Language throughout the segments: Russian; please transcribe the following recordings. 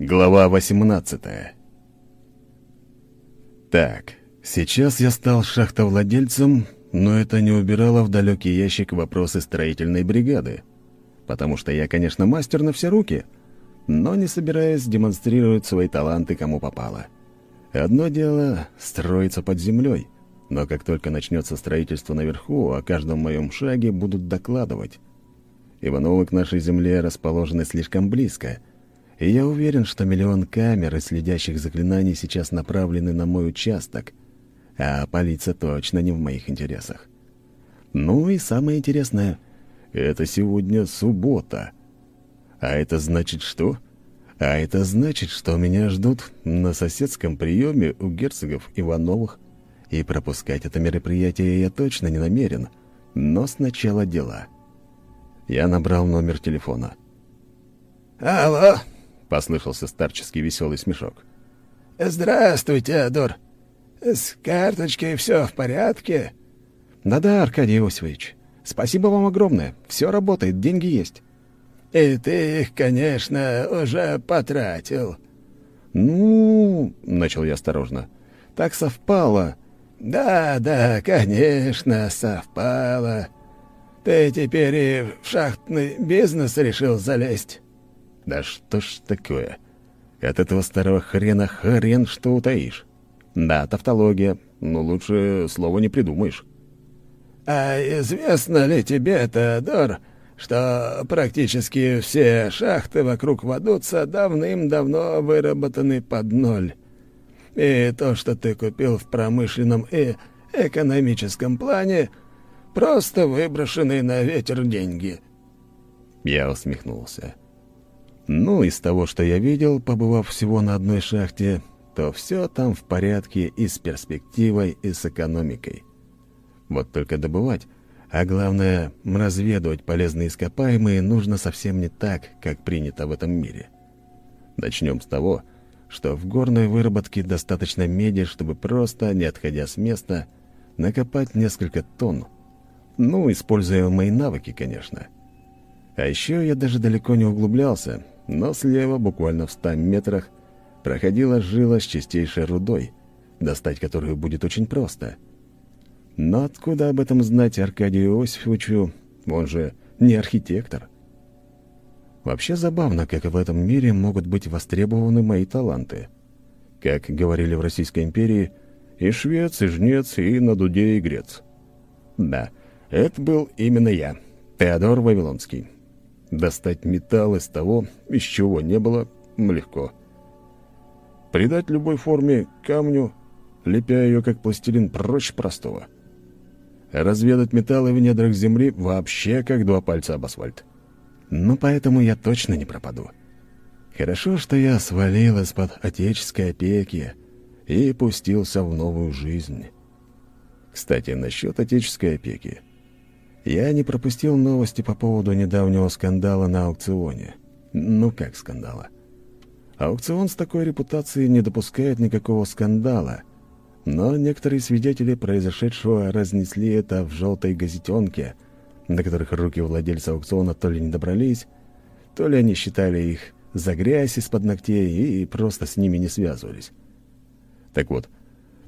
Глава 18 Так, сейчас я стал шахтовладельцем, но это не убирало в далекий ящик вопросы строительной бригады. Потому что я, конечно, мастер на все руки, но не собираюсь демонстрировать свои таланты кому попало. Одно дело — строиться под землей, но как только начнется строительство наверху, о каждом моем шаге будут докладывать. Ивановы к нашей земле расположены слишком близко — и я уверен, что миллион камер и следящих заклинаний сейчас направлены на мой участок, а палиться точно не в моих интересах. Ну и самое интересное, это сегодня суббота. А это значит что? А это значит, что меня ждут на соседском приеме у герцогов Ивановых, и пропускать это мероприятие я точно не намерен. Но сначала дела. Я набрал номер телефона. «Алло!» — послышался старческий веселый смешок. «Здравствуй, Теодор. С карточкой все в порядке?» «Да-да, Аркадий Иосифович. Спасибо вам огромное. Все работает, деньги есть». «И ты их, конечно, уже потратил». «Ну...» — начал я осторожно. «Так совпало». «Да, да, конечно, совпало. Ты теперь и в шахтный бизнес решил залезть?» Да что ж такое? От этого старого хрена хрен что утаишь. Да, тавтология, но лучше слова не придумаешь. «А известно ли тебе, Теодор, что практически все шахты вокруг Вадуца давным-давно выработаны под ноль? И то, что ты купил в промышленном и экономическом плане, просто выброшенные на ветер деньги?» Я усмехнулся. Ну, из того, что я видел, побывав всего на одной шахте, то все там в порядке и с перспективой, и с экономикой. Вот только добывать, а главное, разведывать полезные ископаемые нужно совсем не так, как принято в этом мире. Начнем с того, что в горной выработке достаточно меди, чтобы просто, не отходя с места, накопать несколько тонн. Ну, используя мои навыки, конечно. А еще я даже далеко не углублялся, но слева, буквально в ста метрах, проходила жила с чистейшей рудой, достать которую будет очень просто. Но откуда об этом знать Аркадию Иосифовичу? Он же не архитектор. Вообще забавно, как в этом мире могут быть востребованы мои таланты. Как говорили в Российской империи, и швец, и жнец, и на дуде игрец. Да, это был именно я, Теодор Вавилонский. Достать металл из того, из чего не было, легко. Придать любой форме камню, лепя ее как пластилин, проще простого. Разведать металлы в недрах земли вообще как два пальца об асфальт. Но поэтому я точно не пропаду. Хорошо, что я свалил из-под отеческой опеки и пустился в новую жизнь. Кстати, насчет отеческой опеки. Я не пропустил новости по поводу недавнего скандала на аукционе. Ну как скандала? Аукцион с такой репутацией не допускает никакого скандала. Но некоторые свидетели произошедшего разнесли это в желтой газетенке, на которых руки владельца аукциона то ли не добрались, то ли они считали их за грязь из-под ногтей и просто с ними не связывались. Так вот,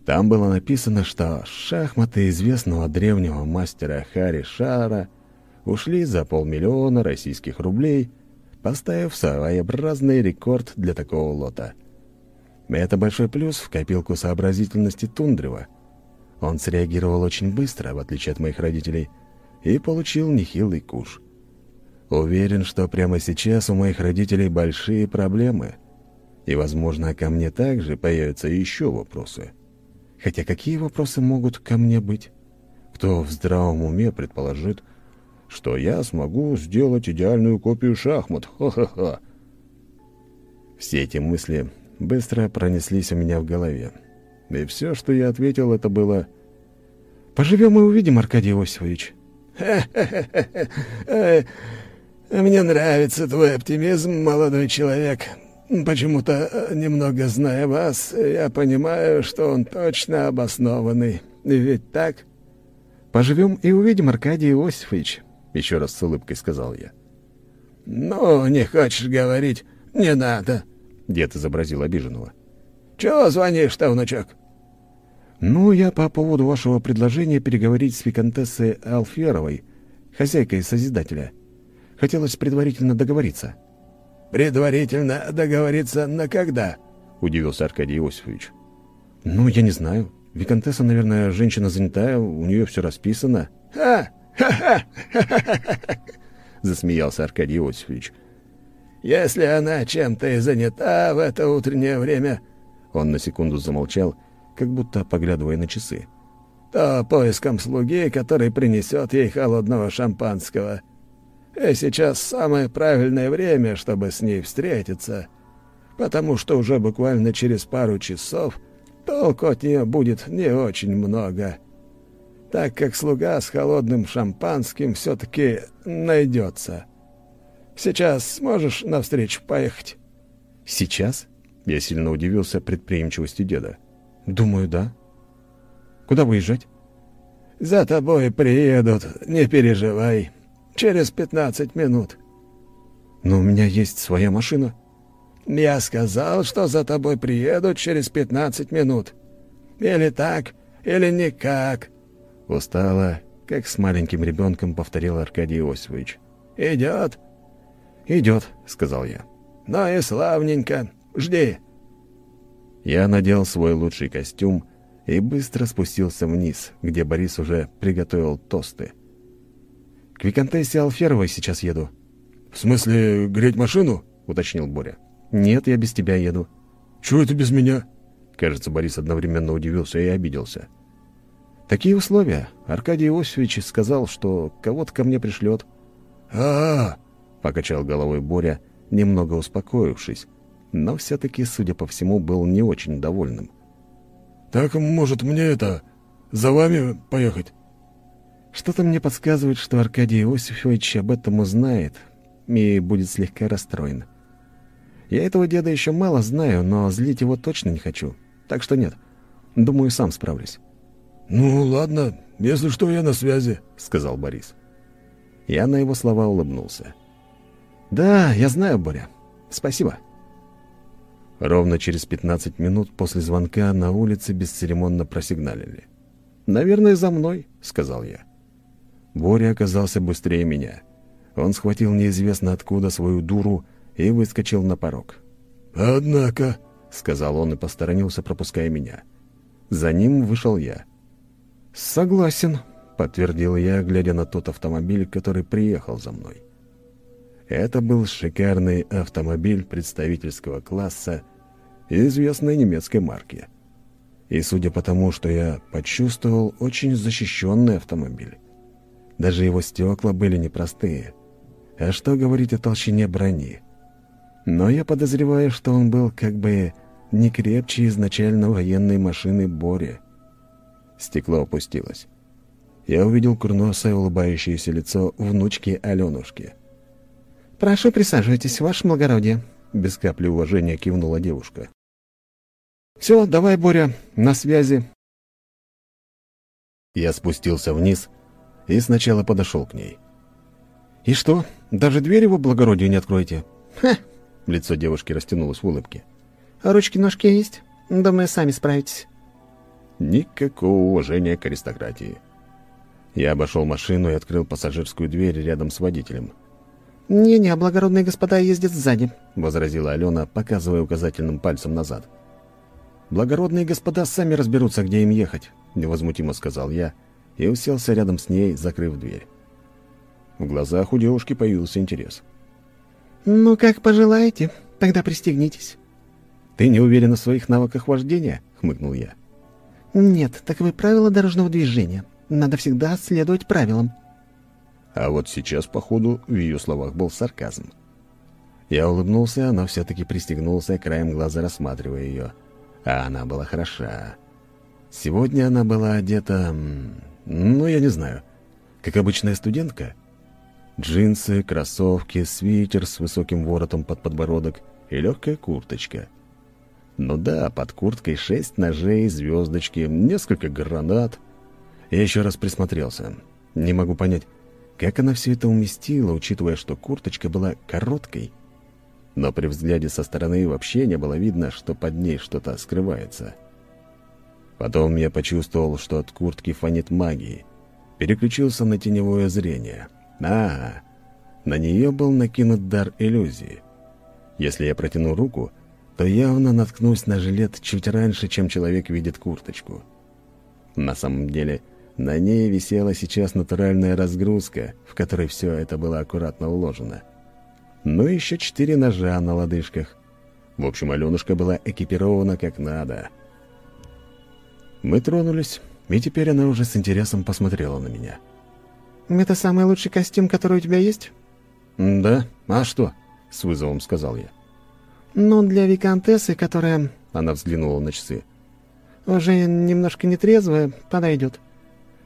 там было написано, что шахматы известного древнего мастера Хари Шара ушли за полмиллиона российских рублей, поставив своеобразный рекорд для такого лота. Это большой плюс в копилку сообразительности Тундрева. Он среагировал очень быстро, в отличие от моих родителей, и получил нехилый куш. Уверен, что прямо сейчас у моих родителей большие проблемы, и, возможно, ко мне также появятся еще вопросы. Хотя какие вопросы могут ко мне быть? Кто в здравом уме предположит, что я смогу сделать идеальную копию шахмат? Ха-ха-ха. Все эти мысли быстро пронеслись у меня в голове. И все, что я ответил, это было «Поживем и увидим, Аркадий Иосифович». «Мне нравится твой оптимизм, молодой человек. Почему-то, э, немного зная вас, я понимаю, что он точно обоснованный. Ведь так? Поживем и увидим, Аркадий Иосифович, еще раз с улыбкой сказал я. Ну, не хочешь говорить, не надо. Дед изобразил обиженного. «Чего звонишь-то, внучок?» «Ну, я по поводу вашего предложения переговорить с виконтессой Алферовой, хозяйкой Созидателя. Хотелось предварительно договориться». «Предварительно договориться на когда?» — удивился Аркадий Иосифович. «Ну, я не знаю. Виконтесса, наверное, женщина занятая, у нее все расписано». «Ха! Ха-ха! засмеялся Аркадий Иосифович. «Если она чем-то и занята в это утреннее время...» Он на секунду замолчал, как будто поглядывая на часы. «То поиском слуги, который принесет ей холодного шампанского. И сейчас самое правильное время, чтобы с ней встретиться, потому что уже буквально через пару часов толку от нее будет не очень много» так как слуга с холодным шампанским все-таки найдется. Сейчас сможешь навстречу поехать?» «Сейчас?» Я сильно удивился предприимчивости деда. «Думаю, да. Куда выезжать?» «За тобой приедут, не переживай. Через пятнадцать минут». «Но у меня есть своя машина». «Я сказал, что за тобой приедут через пятнадцать минут. Или так, или никак». Устала, как с маленьким ребенком повторил Аркадий Иосифович. «Идет?» «Идет», — сказал я. «Ну и славненько. Жди». Я надел свой лучший костюм и быстро спустился вниз, где Борис уже приготовил тосты. «К Викантессе Алферовой сейчас еду». «В смысле, греть машину?» — уточнил Боря. «Нет, я без тебя еду». «Чего это без меня?» Кажется, Борис одновременно удивился и обиделся. Такие условия. Аркадий Иосифович сказал, что кого-то ко мне пришлет. а, -а, покачал головой Боря, немного успокоившись, но все-таки, судя по всему, был не очень довольным. «Так, может, мне это... за вами поехать?» Что-то мне подсказывает, что Аркадий Иосифович об этом узнает и будет слегка расстроен. Я этого деда еще мало знаю, но злить его точно не хочу. Так что нет. Думаю, сам справлюсь. «Ну, ладно, если что, я на связи», — сказал Борис. Я на его слова улыбнулся. «Да, я знаю, Боря. Спасибо». Ровно через 15 минут после звонка на улице бесцеремонно просигналили. «Наверное, за мной», — сказал я. Боря оказался быстрее меня. Он схватил неизвестно откуда свою дуру и выскочил на порог. «Однако», — сказал он и посторонился, пропуская меня. За ним вышел я. «Согласен», — подтвердил я, глядя на тот автомобиль, который приехал за мной. Это был шикарный автомобиль представительского класса известной немецкой марки. И судя по тому, что я почувствовал, очень защищенный автомобиль. Даже его стекла были непростые. А что говорить о толщине брони? Но я подозреваю, что он был как бы не крепче изначально военной машины Бори. Стекло опустилось. Я увидел курносое улыбающееся лицо внучки Аленушки. «Прошу, присаживайтесь, ваше благородие», — без капли уважения кивнула девушка. «Все, давай, Боря, на связи». Я спустился вниз и сначала подошел к ней. «И что, даже дверь его благородию не откроете?» «Ха!» — лицо девушки растянулось в улыбке. «Ручки-ножки есть? Думаю, сами справитесь». Никакого уважения к аристократии. Я обошел машину и открыл пассажирскую дверь рядом с водителем. «Не-не, благородные господа ездят сзади», — возразила Алена, показывая указательным пальцем назад. «Благородные господа сами разберутся, где им ехать», — невозмутимо сказал я и уселся рядом с ней, закрыв дверь. В глазах у девушки появился интерес. «Ну, как пожелаете, тогда пристегнитесь». «Ты не уверена в своих навыках вождения?» — хмыкнул я. «Нет, таковы правила дорожного движения. Надо всегда следовать правилам». А вот сейчас, походу, в ее словах был сарказм. Я улыбнулся, но все-таки пристегнулся, краем глаза рассматривая ее. А она была хороша. Сегодня она была одета... Ну, я не знаю. Как обычная студентка. Джинсы, кроссовки, свитер с высоким воротом под подбородок и легкая курточка — ну да, под курткой шесть ножей, звездочки, несколько гранат. Я еще раз присмотрелся. Не могу понять, как она все это уместила, учитывая, что курточка была короткой. но при взгляде со стороны вообще не было видно, что под ней что-то скрывается. Потом я почувствовал, что от куртки фонит магией. Переключился на теневое зрение. А, на нее был накинут дар иллюзии. Если я протяну руку, то явно наткнусь на жилет чуть раньше, чем человек видит курточку. На самом деле, на ней висела сейчас натуральная разгрузка, в которой все это было аккуратно уложено. Ну и еще четыре ножа на лодыжках. В общем, Аленушка была экипирована как надо. Мы тронулись, и теперь она уже с интересом посмотрела на меня. «Это самый лучший костюм, который у тебя есть?» «Да? А что?» — с вызовом сказал я. «Ну, для виконтессы, которая...» — она взглянула на часы. «Уже немножко нетрезвая, подойдет.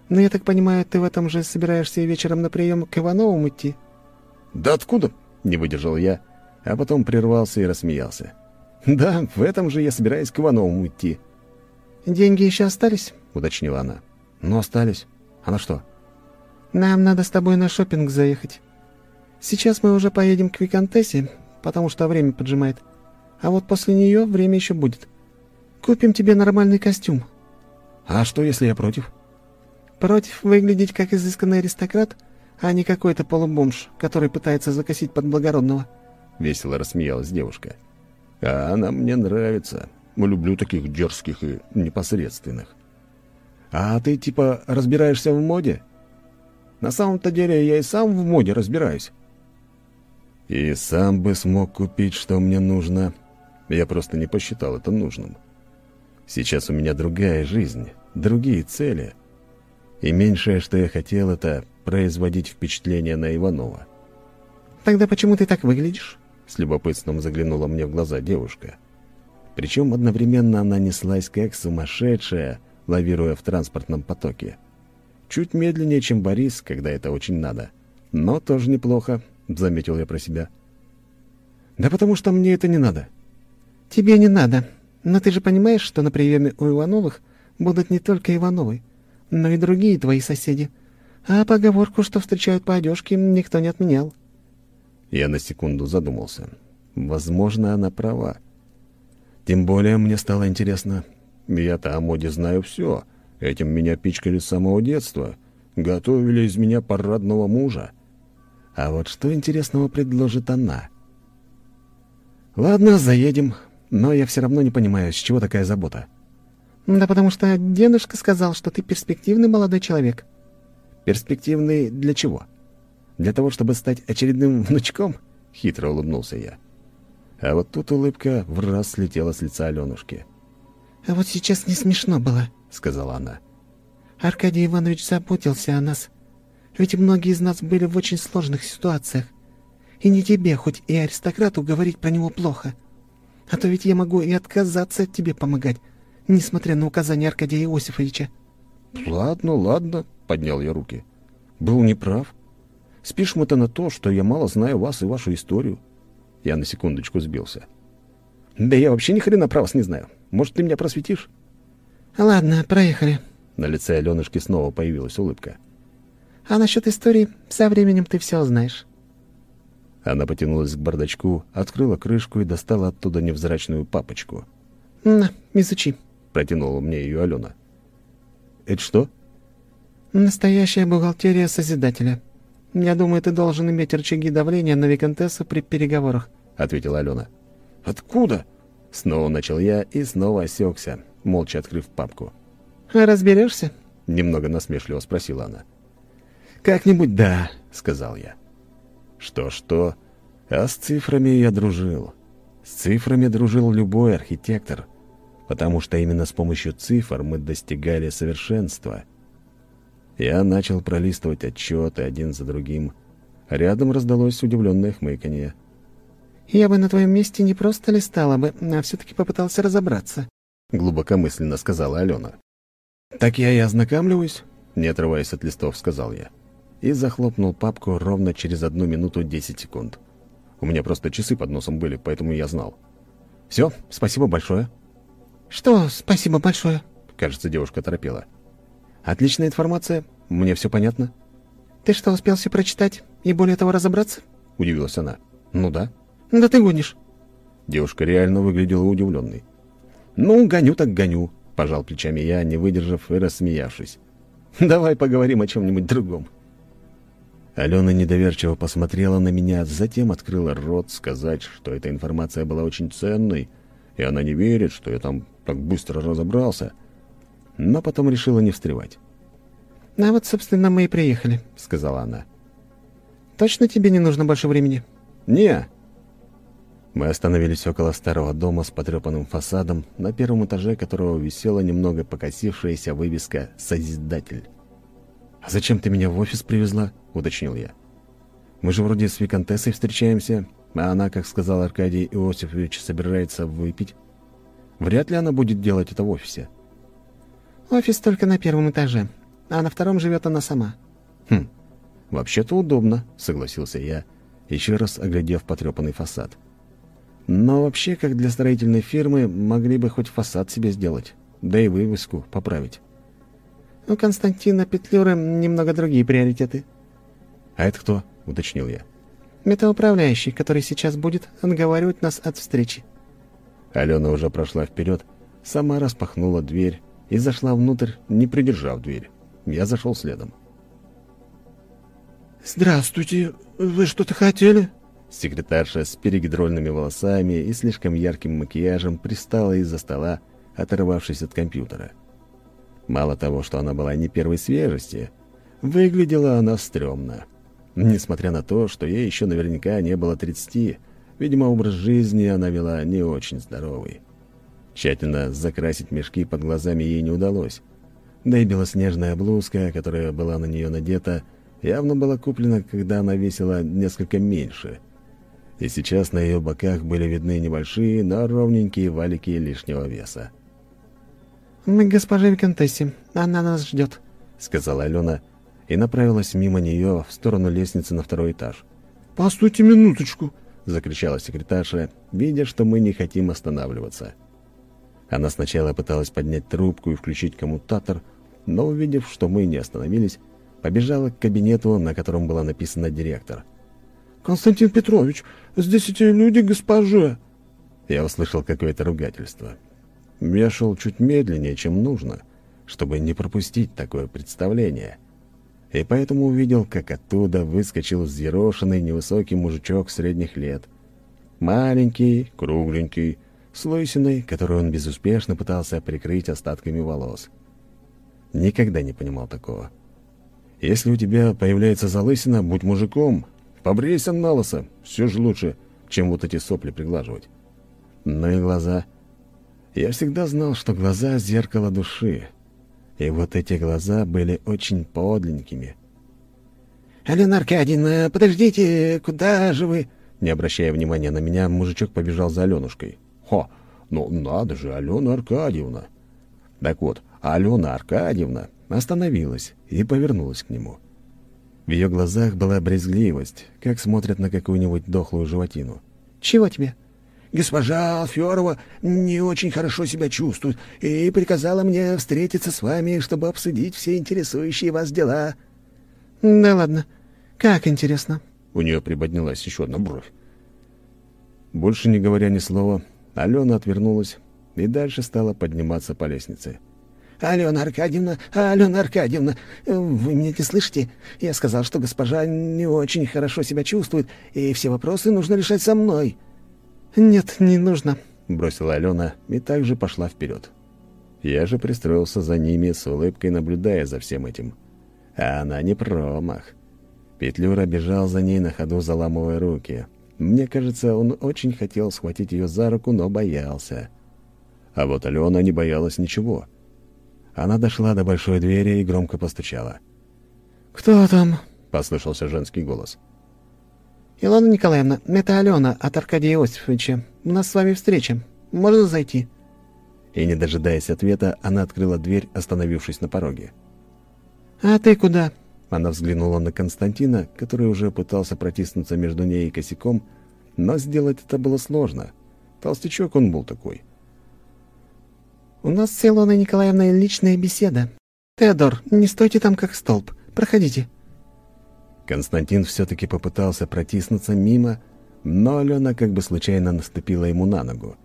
Но я так понимаю, ты в этом же собираешься вечером на прием к Ивановым идти?» «Да откуда?» — не выдержал я, а потом прервался и рассмеялся. «Да, в этом же я собираюсь к Ивановым идти». «Деньги еще остались?» — уточнила она. «Ну, остались. А на что?» «Нам надо с тобой на шопинг заехать. Сейчас мы уже поедем к Викантессе, потому что время поджимает. А вот после нее время еще будет. Купим тебе нормальный костюм». «А что, если я против?» «Против выглядеть как изысканный аристократ, а не какой-то полубомж, который пытается закосить под благородного?» Весело рассмеялась девушка. «А она мне нравится. Люблю таких дерзких и непосредственных. А ты типа разбираешься в моде? На самом-то деле я и сам в моде разбираюсь. И сам бы смог купить, что мне нужно. Я просто не посчитал это нужным. Сейчас у меня другая жизнь, другие цели. И меньшее, что я хотел, это производить впечатление на Иванова. «Тогда почему ты так выглядишь?» С любопытством заглянула мне в глаза девушка. Причем одновременно она неслась как сумасшедшая, лавируя в транспортном потоке. Чуть медленнее, чем Борис, когда это очень надо. Но тоже неплохо, заметил я про себя. Да потому что мне это не надо. Тебе не надо. Но ты же понимаешь, что на приеме у Ивановых будут не только Ивановы, но и другие твои соседи. А поговорку, что встречают по одежке, никто не отменял. Я на секунду задумался. Возможно, она права. Тем более мне стало интересно. Я-то о моде знаю все. Этим меня пичкали с самого детства. Готовили из меня парадного мужа. А вот что интересного предложит она? Ладно, заедем. Но я все равно не понимаю, с чего такая забота. Да потому что дедушка сказал, что ты перспективный молодой человек. Перспективный для чего? Для того, чтобы стать очередным внучком? Хитро улыбнулся я. А вот тут улыбка в раз слетела с лица Аленушки. «А вот сейчас не смешно было», — сказала она. «Аркадий Иванович заботился о нас. Ведь многие из нас были в очень сложных ситуациях. И не тебе, хоть и аристократу, говорить про него плохо. А то ведь я могу и отказаться от тебе помогать, несмотря на указания Аркадия Иосифовича». «Ладно, ладно», — поднял я руки. «Был неправ. Спишем это на то, что я мало знаю вас и вашу историю. Я на секундочку сбился. «Да я вообще ни хрена про вас не знаю. Может, ты меня просветишь?» «Ладно, проехали». На лице Аленушки снова появилась улыбка. «А насчет истории, со временем ты все узнаешь». Она потянулась к бардачку, открыла крышку и достала оттуда невзрачную папочку. «На, изучи», — протянула мне ее Алена. «Это что?» «Настоящая бухгалтерия Созидателя. Я думаю, ты должен иметь рычаги давления на Викантессу при переговорах». — ответила Алена. «Откуда?» — снова начал я и снова осекся, молча открыв папку. «Разберешься?» — немного насмешливо спросила она. «Как-нибудь да», — сказал я. Что-что, а с цифрами я дружил. С цифрами дружил любой архитектор, потому что именно с помощью цифр мы достигали совершенства. Я начал пролистывать отчеты один за другим. Рядом раздалось удивленное хмыканье. «Я бы на твоем месте не просто листала бы, а все-таки попытался разобраться», — глубокомысленно сказала Алена. «Так я и ознакомливаюсь», — не отрываясь от листов, сказал я. И захлопнул папку ровно через одну минуту десять секунд. У меня просто часы под носом были, поэтому я знал. «Все, спасибо большое». «Что спасибо большое?» — кажется, девушка торопела. «Отличная информация, мне все понятно». «Ты что, успел все прочитать и более того разобраться?» — удивилась она. «Ну да». «Да ты гонишь». Девушка реально выглядела удивленной. «Ну, гоню так гоню», — пожал плечами я, не выдержав и рассмеявшись. «Давай поговорим о чем-нибудь другом». Алена недоверчиво посмотрела на меня, затем открыла рот сказать, что эта информация была очень ценной, и она не верит, что я там так быстро разобрался, но потом решила не встревать. «А вот, собственно, мы и приехали», — сказала она. «Точно тебе не нужно больше времени?» «Не». Мы остановились около старого дома с потрепанным фасадом, на первом этаже которого висела немного покосившаяся вывеска «Созидатель». «А зачем ты меня в офис привезла?» — уточнил я. «Мы же вроде с Викантессой встречаемся, а она, как сказал Аркадий Иосифович, собирается выпить. Вряд ли она будет делать это в офисе». «Офис только на первом этаже, а на втором живет она сама». «Хм, вообще-то удобно», — согласился я, еще раз оглядев потрепанный фасад. «Но вообще, как для строительной фирмы, могли бы хоть фасад себе сделать, да и вывеску поправить». «У Константина Петлюры немного другие приоритеты». «А это кто?» — уточнил я. «Это управляющий, который сейчас будет отговаривать нас от встречи». Алена уже прошла вперед, сама распахнула дверь и зашла внутрь, не придержав дверь. Я зашел следом. «Здравствуйте, вы что-то хотели?» Секретарша с перегидрольными волосами и слишком ярким макияжем пристала из-за стола, оторвавшись от компьютера. Мало того, что она была не первой свежести, выглядела она стрёмно. Несмотря на то, что ей еще наверняка не было 30, видимо, образ жизни она вела не очень здоровый. Тщательно закрасить мешки под глазами ей не удалось. Да и белоснежная блузка, которая была на нее надета, явно была куплена, когда она весила несколько меньше. И сейчас на ее боках были видны небольшие, но ровненькие валики лишнего веса. «Мы к госпоже Викантессе. Она нас ждет», — сказала Алена и направилась мимо нее в сторону лестницы на второй этаж. «Постойте минуточку!» — закричала секретарша, видя, что мы не хотим останавливаться. Она сначала пыталась поднять трубку и включить коммутатор, но, увидев, что мы не остановились, побежала к кабинету, на котором была написана «директор». «Константин Петрович, здесь эти люди госпоже!» Я услышал какое-то ругательство. Я шел чуть медленнее, чем нужно, чтобы не пропустить такое представление. И поэтому увидел, как оттуда выскочил взъерошенный невысокий мужичок средних лет. Маленький, кругленький, с лысиной, которую он безуспешно пытался прикрыть остатками волос. Никогда не понимал такого. Если у тебя появляется залысина, будь мужиком, побрейся на лысо, все же лучше, чем вот эти сопли приглаживать. Ну и глаза. Я всегда знал, что глаза — зеркало души. И вот эти глаза были очень подленькими. «Алена Аркадьевна, подождите, куда же вы?» Не обращая внимания на меня, мужичок побежал за Аленушкой. «Хо, ну надо же, Алена Аркадьевна!» Так вот, Алена Аркадьевна остановилась и повернулась к нему. В ее глазах была брезгливость, как смотрят на какую-нибудь дохлую животину. «Чего тебе?» госпожа Алферова не очень хорошо себя чувствует и приказала мне встретиться с вами, чтобы обсудить все интересующие вас дела». «Да ладно. Как интересно». У нее приподнялась еще одна бровь. Больше не говоря ни слова, Алена отвернулась и дальше стала подниматься по лестнице. «Алена Аркадьевна, Алена Аркадьевна, вы меня не слышите? Я сказал, что госпожа не очень хорошо себя чувствует, и все вопросы нужно решать со мной». «Нет, не нужно», — бросила Алена и также пошла вперед. Я же пристроился за ними с улыбкой, наблюдая за всем этим. А она не промах. Петлюра бежал за ней на ходу, заламывая руки. Мне кажется, он очень хотел схватить ее за руку, но боялся. А вот Алена не боялась ничего. Она дошла до большой двери и громко постучала. «Кто там?» — послышался женский голос. «Илона Николаевна, это Алена от Аркадия Иосифовича. У нас с вами встреча. Можно зайти?» И, не дожидаясь ответа, она открыла дверь, остановившись на пороге. «А ты куда?» Она взглянула на Константина, который уже пытался протиснуться между ней и косяком, но сделать это было сложно. Толстячок он был такой. «У нас с Илоной Николаевной личная беседа. Теодор, не стойте там как столб. Проходите». Константин все-таки попытался протиснуться мимо, но Алена как бы случайно наступила ему на ногу.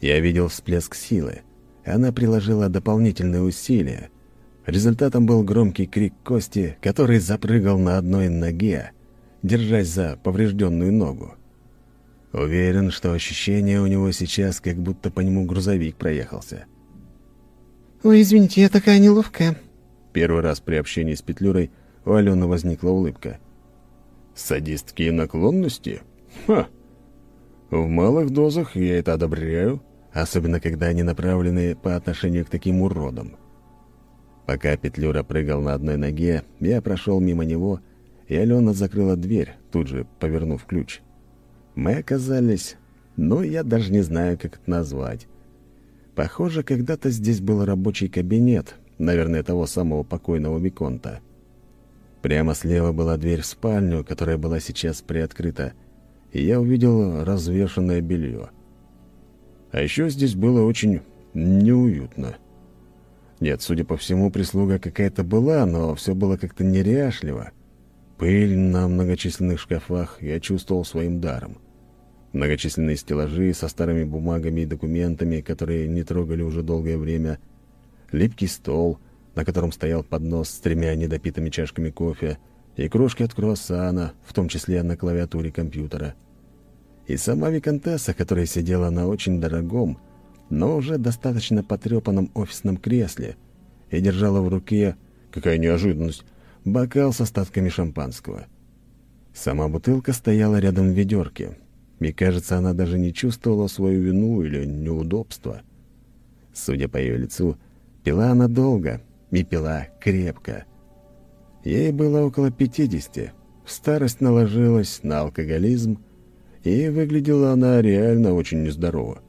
Я видел всплеск силы. Она приложила дополнительные усилия. Результатом был громкий крик Кости, который запрыгал на одной ноге, держась за поврежденную ногу. Уверен, что ощущение у него сейчас, как будто по нему грузовик проехался. «Ой, извините, я такая неловкая». Первый раз при общении с Петлюрой у Алены возникла улыбка. «Садистские наклонности? Ха! В малых дозах я это одобряю, особенно когда они направлены по отношению к таким уродам». Пока Петлюра прыгал на одной ноге, я прошел мимо него, и Алена закрыла дверь, тут же повернув ключ. Мы оказались... Ну, я даже не знаю, как это назвать. Похоже, когда-то здесь был рабочий кабинет, наверное, того самого покойного Виконта. Прямо слева была дверь в спальню, которая была сейчас приоткрыта, и я увидел развешанное белье. А еще здесь было очень неуютно. Нет, судя по всему, прислуга какая-то была, но все было как-то неряшливо. Пыль на многочисленных шкафах я чувствовал своим даром. Многочисленные стеллажи со старыми бумагами и документами, которые не трогали уже долгое время. Липкий стол, на котором стоял поднос с тремя недопитыми чашками кофе и крошки от круассана, в том числе на клавиатуре компьютера. И сама виконтесса, которая сидела на очень дорогом, но уже достаточно потрепанном офисном кресле и держала в руке, какая неожиданность, бокал с остатками шампанского. Сама бутылка стояла рядом в ведерке, и, кажется, она даже не чувствовала свою вину или неудобство. Судя по ее лицу, пила она долго и пила крепко. Ей было около пятидесяти, старость наложилась на алкоголизм, и выглядела она реально очень нездорово.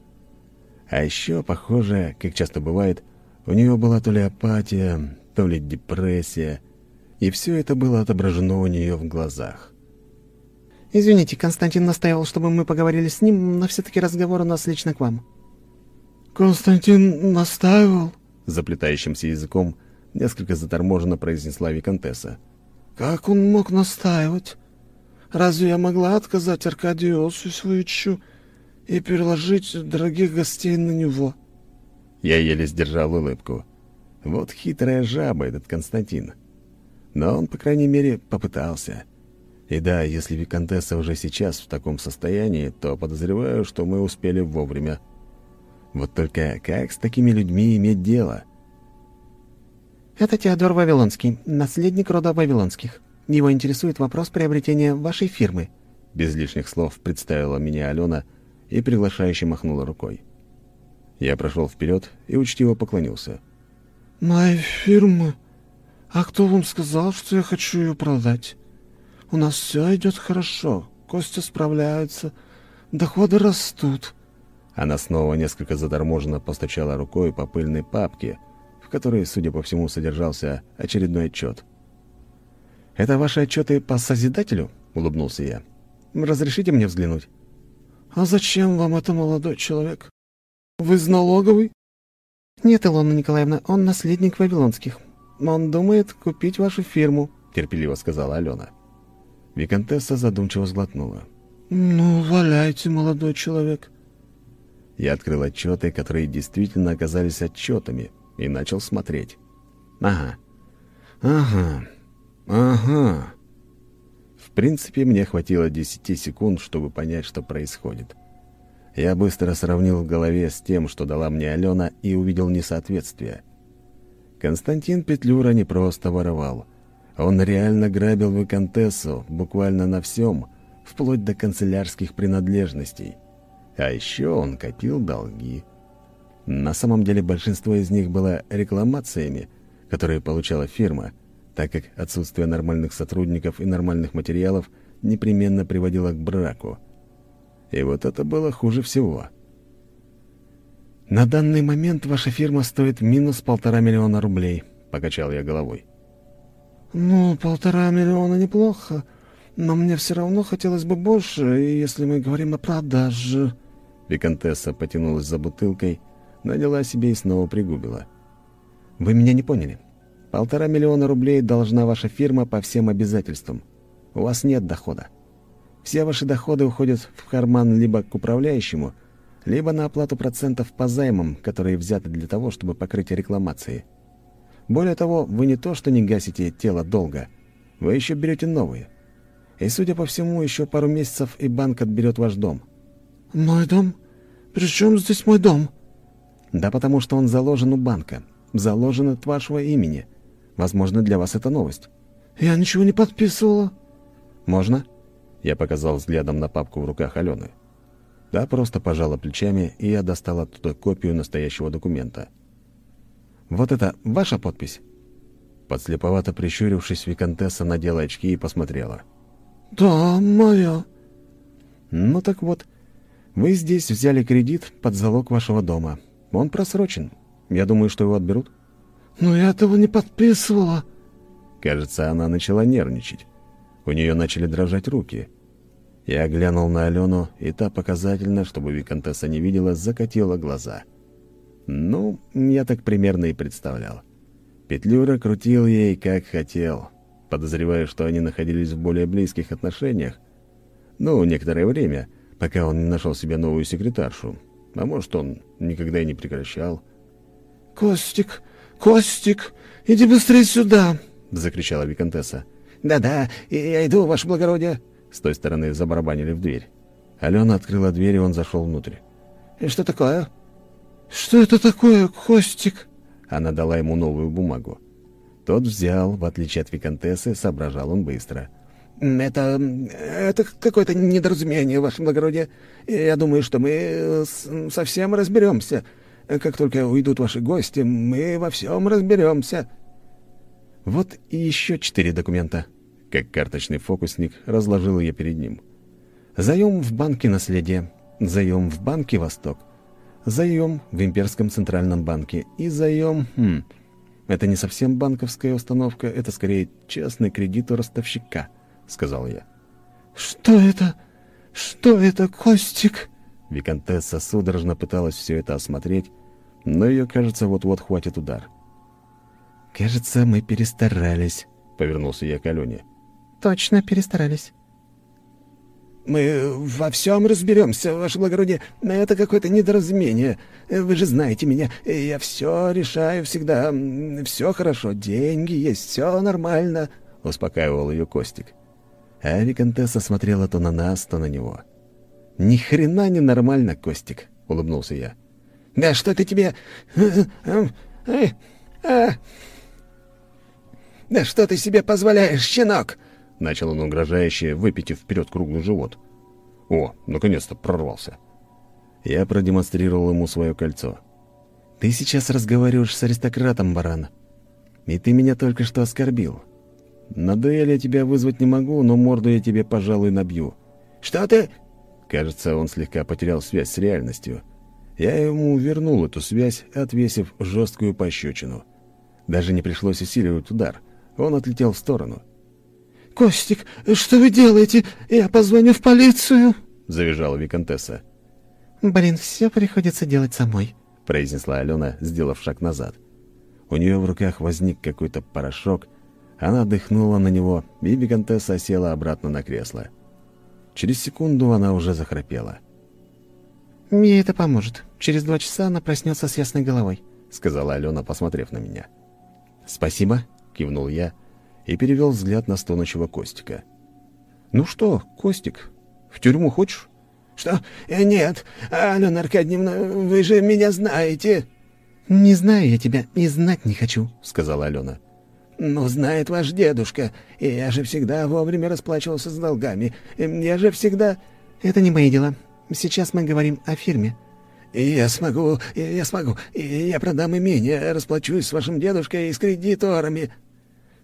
А еще, похоже, как часто бывает, у нее была то ли апатия, то ли депрессия — и все это было отображено у нее в глазах. «Извините, Константин настаивал, чтобы мы поговорили с ним, но все-таки разговор у нас лично к вам». «Константин настаивал?» Заплетающимся языком несколько заторможенно произнесла Викантесса. «Как он мог настаивать? Разве я могла отказать Аркадию Осусевичу и переложить дорогих гостей на него?» Я еле сдержал улыбку. Вот хитрая жаба этот Константин. Но он, по крайней мере, попытался. И да, если Викантесса уже сейчас в таком состоянии, то подозреваю, что мы успели вовремя. Вот только как с такими людьми иметь дело? «Это Теодор Вавилонский, наследник рода Вавилонских. Его интересует вопрос приобретения вашей фирмы». Без лишних слов представила меня Алена и приглашающе махнула рукой. Я прошел вперед и учтиво поклонился. «Моя фирма?» «А кто вам сказал, что я хочу ее продать? У нас все идет хорошо, Костя справляются, доходы растут». Она снова несколько заторможенно постучала рукой по пыльной папке, в которой, судя по всему, содержался очередной отчет. «Это ваши отчеты по Созидателю?» — улыбнулся я. «Разрешите мне взглянуть?» «А зачем вам это, молодой человек? Вы из налоговой?» «Нет, Илона Николаевна, он наследник Вавилонских. «Он думает купить вашу фирму», — терпеливо сказала Алена. Викантесса задумчиво сглотнула. «Ну, валяйте, молодой человек». Я открыл отчеты, которые действительно оказались отчетами, и начал смотреть. «Ага, ага, ага». Принципе, мне хватило десяти секунд, чтобы понять, что происходит. Я быстро сравнил в голове с тем, что дала мне Алена, и увидел несоответствие — Константин Петлюра не просто воровал. Он реально грабил виконтессу буквально на всем, вплоть до канцелярских принадлежностей. А еще он копил долги. На самом деле большинство из них было рекламациями, которые получала фирма, так как отсутствие нормальных сотрудников и нормальных материалов непременно приводило к браку. И вот это было хуже всего — «На данный момент ваша фирма стоит минус полтора миллиона рублей», — покачал я головой. «Ну, полтора миллиона неплохо, но мне все равно хотелось бы больше, если мы говорим о продаже». Викантесса потянулась за бутылкой, наняла себе и снова пригубила. «Вы меня не поняли. Полтора миллиона рублей должна ваша фирма по всем обязательствам. У вас нет дохода. Все ваши доходы уходят в карман либо к управляющему, либо на оплату процентов по займам, которые взяты для того, чтобы покрыть рекламации. Более того, вы не то что не гасите тело долга, вы еще берете новые. И, судя по всему, еще пару месяцев и банк отберет ваш дом. «Мой дом? При чем здесь мой дом?» «Да потому что он заложен у банка, заложен от вашего имени. Возможно, для вас это новость». «Я ничего не подписывала». «Можно?» Я показал взглядом на папку в руках Алены. Та просто пожала плечами, и я достал оттуда копию настоящего документа. «Вот это ваша подпись?» Подслеповато прищурившись, Викантесса надела очки и посмотрела. «Да, моя». «Ну так вот, вы здесь взяли кредит под залог вашего дома. Он просрочен. Я думаю, что его отберут». «Но я этого не подписывала». Кажется, она начала нервничать. У нее начали дрожать руки. Я глянул на Алену, и та показательно, чтобы Викантесса не видела, закатила глаза. Ну, я так примерно и представлял. Петлюра крутил ей, как хотел. Подозреваю, что они находились в более близких отношениях. Ну, некоторое время, пока он не нашел себе новую секретаршу. А может, он никогда и не прекращал. «Костик, Костик, иди быстрее сюда!» — закричала Викантесса. «Да-да, я иду, ваше благородие!» С той стороны забарабанили в дверь. Алена открыла дверь, и он зашел внутрь. «Что такое?» «Что это такое, Костик?» Она дала ему новую бумагу. Тот взял, в отличие от Викантессы, соображал он быстро. «Это... это какое-то недоразумение, ваше благородие. Я думаю, что мы совсем разберемся. Как только уйдут ваши гости, мы во всем разберемся». Вот и еще четыре документа. Как карточный фокусник разложил я перед ним. Заем в банке наследия, заем в банке Восток, заем в Имперском Центральном банке и заем... Хм, это не совсем банковская установка, это скорее частный кредит у ростовщика, сказал я. «Что это? Что это, Костик?» Викантесса судорожно пыталась все это осмотреть, но ее, кажется, вот-вот хватит удар. «Кажется, мы перестарались», — повернулся я к Алене. «Точно перестарались». «Мы во всем разберемся, ваше благородие. Это какое-то недоразумение. Вы же знаете меня. Я все решаю всегда. Все хорошо. Деньги есть. Все нормально», — успокаивал ее Костик. А Викантесса смотрела то на нас, то на него. «Ни хрена не нормально, Костик», — улыбнулся я. «Да что ты тебе... А, «Да что ты себе позволяешь, щенок?» Начал он угрожающе, выпитив вперед круглый живот. О, наконец-то прорвался. Я продемонстрировал ему свое кольцо. «Ты сейчас разговариваешь с аристократом, баран. И ты меня только что оскорбил. На дуэль я тебя вызвать не могу, но морду я тебе, пожалуй, набью». «Что ты?» Кажется, он слегка потерял связь с реальностью. Я ему вернул эту связь, отвесив жесткую пощечину. Даже не пришлось усиливать удар — он отлетел в сторону. «Костик, что вы делаете? Я позвоню в полицию!» — завизжала Викантесса. «Блин, все приходится делать самой», — произнесла Алена, сделав шаг назад. У нее в руках возник какой-то порошок. Она дыхнула на него, и Викантесса села обратно на кресло. Через секунду она уже захрапела. «Мне это поможет. Через два часа она проснется с ясной головой», — сказала Алена, посмотрев на меня. «Спасибо», — кивнул я и перевел взгляд на стонущего Костика. «Ну что, Костик, в тюрьму хочешь?» «Что? Э, нет, Алена Аркадьевна, вы же меня знаете!» «Не знаю я тебя и знать не хочу», — сказала Алена. «Ну, знает ваш дедушка, и я же всегда вовремя расплачивался с долгами. Я же всегда...» «Это не мои дела. Сейчас мы говорим о фирме». «Я смогу, я смогу. Я продам имение, расплачусь с вашим дедушкой и с кредиторами».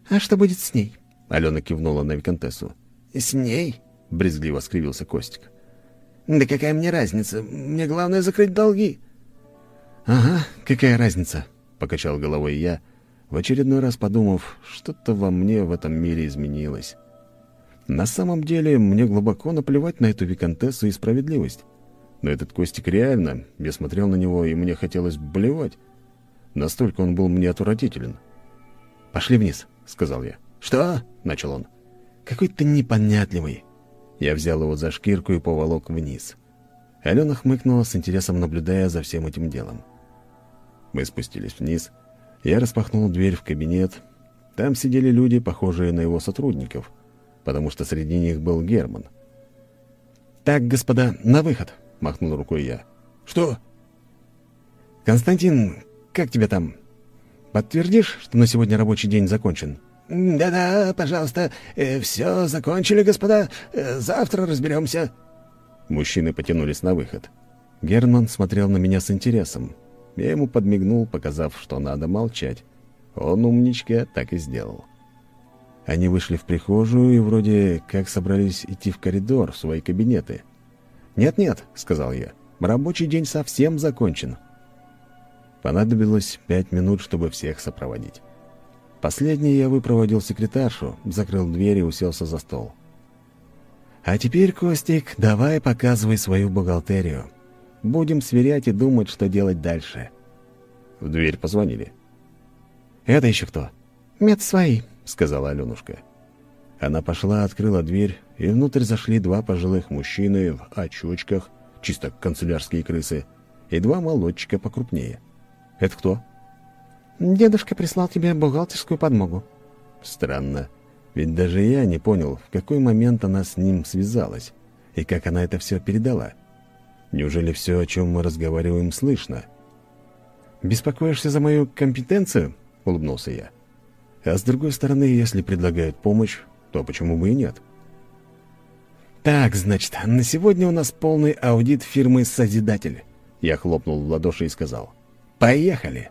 «А что будет с ней?» Алена кивнула на Викантессу. «С ней?» — брезгливо скривился Костик. «Да какая мне разница? Мне главное закрыть долги». «Ага, какая разница?» — покачал головой я, в очередной раз подумав, что-то во мне в этом мире изменилось. На самом деле, мне глубоко наплевать на эту виконтессу и справедливость. Но этот Костик реально, я смотрел на него, и мне хотелось блевать. Настолько он был мне отвратителен. «Пошли вниз», — сказал я. «Что?» — начал он. «Какой ты непонятливый. Я взял его за шкирку и поволок вниз. Алена хмыкнула с интересом, наблюдая за всем этим делом. Мы спустились вниз. Я распахнул дверь в кабинет. Там сидели люди, похожие на его сотрудников, потому что среди них был Герман. «Так, господа, на выход!» — махнул рукой я. «Что?» «Константин, как тебя там? Подтвердишь, что на сегодня рабочий день закончен?» «Да-да, пожалуйста. Э, все закончили, господа. Э, завтра разберемся». Мужчины потянулись на выход. Герман смотрел на меня с интересом. Я ему подмигнул, показав, что надо молчать. Он, умничка, так и сделал. Они вышли в прихожую и вроде как собрались идти в коридор, в свои кабинеты. «Нет-нет», — сказал я, — «рабочий день совсем закончен». Понадобилось пять минут, чтобы всех сопроводить. Последний я выпроводил секретаршу, закрыл дверь и уселся за стол. «А теперь, Костик, давай показывай свою бухгалтерию. Будем сверять и думать, что делать дальше». В дверь позвонили. «Это еще кто?» «Мед свои», — сказала Аленушка. Она пошла, открыла дверь, и внутрь зашли два пожилых мужчины в очочках, чисто канцелярские крысы, и два молодчика покрупнее. «Это кто?» Дедушка прислал тебе бухгалтерскую подмогу». Странно. Ведь даже я не понял, в какой момент она с ним связалась и как она это все передала. Неужели все, о чем мы разговариваем, слышно? «Беспокоишься за мою компетенцию?» — улыбнулся я. «А с другой стороны, если предлагают помощь, то почему бы и нет?» «Так, значит, на сегодня у нас полный аудит фирмы «Созидатель». Я хлопнул в ладоши и сказал. «Поехали!»